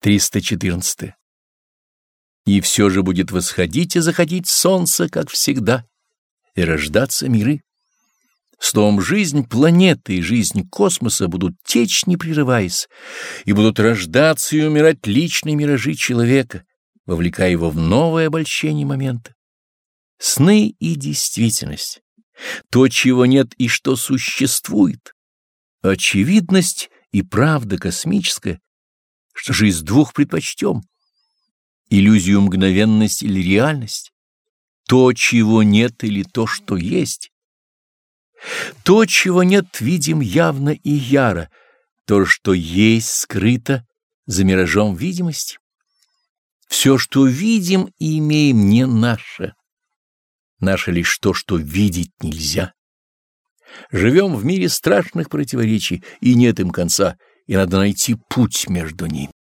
314. И все же будет восходить и заходить солнце, как всегда, и рождаться миры. Словом, жизнь планеты и жизнь космоса будут течь, не прерываясь, и будут рождаться и умирать личные миражи человека, вовлекая его в новое обольщение момента. Сны и действительность, то, чего нет и что существует, очевидность и правда космическая, что же из двух предпочтем? Иллюзию мгновенность или реальность? То, чего нет, или то, что есть? То, чего нет, видим явно и яро, то, что есть, скрыто за миражом видимости. Все, что видим и имеем, не наше. Наше лишь то, что видеть нельзя. Живем в мире страшных противоречий, и нет им конца — и надо найти путь между ними.